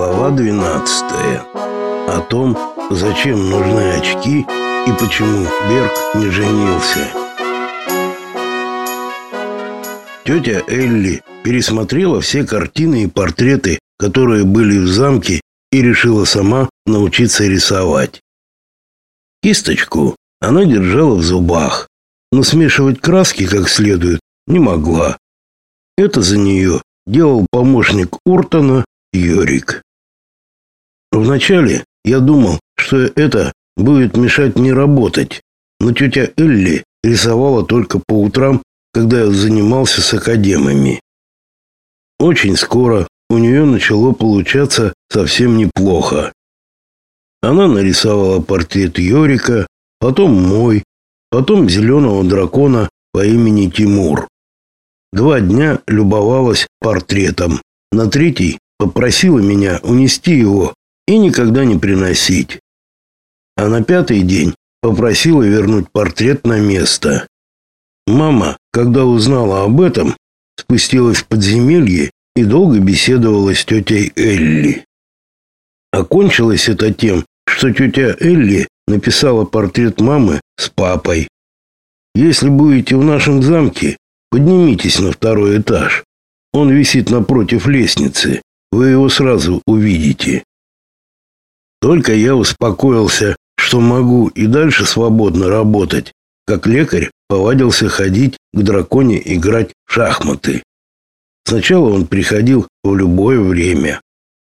Глава 12. О том, зачем нужны очки и почему Берг не женился. Тетя Элли пересмотрела все картины и портреты, которые были в замке, и решила сама научиться рисовать. Кисточку она держала в зубах, но смешивать краски как следует не могла. Это за нее делал помощник Уртона Йорик. Вначале я думал, что это будет мешать мне работать, но тетя Элли рисовала только по утрам, когда я занимался с академами. Очень скоро у нее начало получаться совсем неплохо. Она нарисовала портрет Йорика, потом мой, потом зеленого дракона по имени Тимур. Два дня любовалась портретом. На третий попросила меня унести его и никогда не приносить. А на пятый день попросила вернуть портрет на место. Мама, когда узнала об этом, спустилась в подземелье и долго беседовала с тетей Элли. Окончилось это тем, что тетя Элли написала портрет мамы с папой. Если будете в нашем замке, Поднимитесь на второй этаж. Он висит напротив лестницы. Вы его сразу увидите. Только я успокоился, что могу и дальше свободно работать, как лекарь повадился ходить к драконе играть в шахматы. Сначала он приходил в любое время,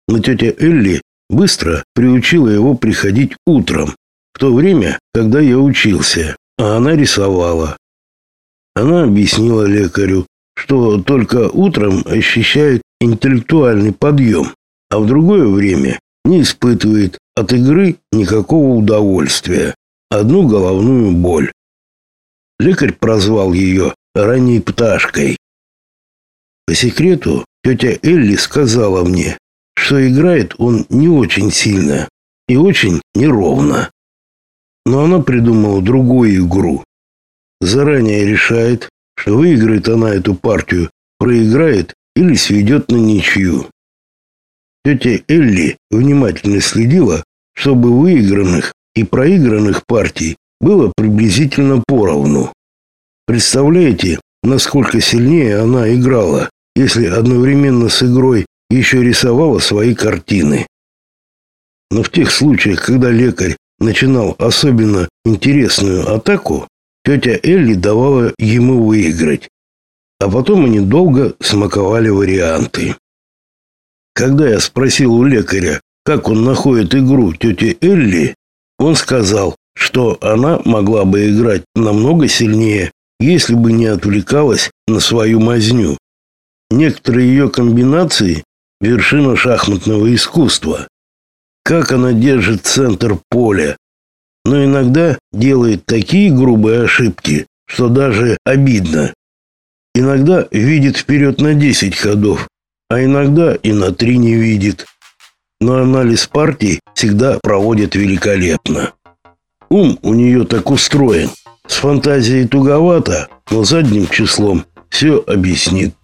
но тетя Элли быстро приучила его приходить утром, в то время, когда я учился, а она рисовала. Она объяснила лекарю, что только утром ощущает интеллектуальный подъем, а в другое время не испытывает от игры никакого удовольствия, одну головную боль. Лекарь прозвал ее ранней пташкой. По секрету тетя Элли сказала мне, что играет он не очень сильно и очень неровно. Но она придумала другую игру, заранее решает, что выиграет она эту партию, проиграет или сведет на ничью. Тетя Элли внимательно следила, чтобы выигранных и проигранных партий было приблизительно поровну. Представляете, насколько сильнее она играла, если одновременно с игрой еще рисовала свои картины. Но в тех случаях, когда лекарь начинал особенно интересную атаку, Тетя Элли давала ему выиграть, а потом они долго смаковали варианты. Когда я спросил у лекаря, как он находит игру тети Элли, он сказал, что она могла бы играть намного сильнее, если бы не отвлекалась на свою мазню. Некоторые ее комбинации – вершина шахматного искусства. Как она держит центр поля, но иногда делает такие грубые ошибки, что даже обидно. Иногда видит вперед на 10 ходов, а иногда и на 3 не видит. Но анализ партий всегда проводит великолепно. Ум у нее так устроен. С фантазией туговато, но задним числом все объяснит.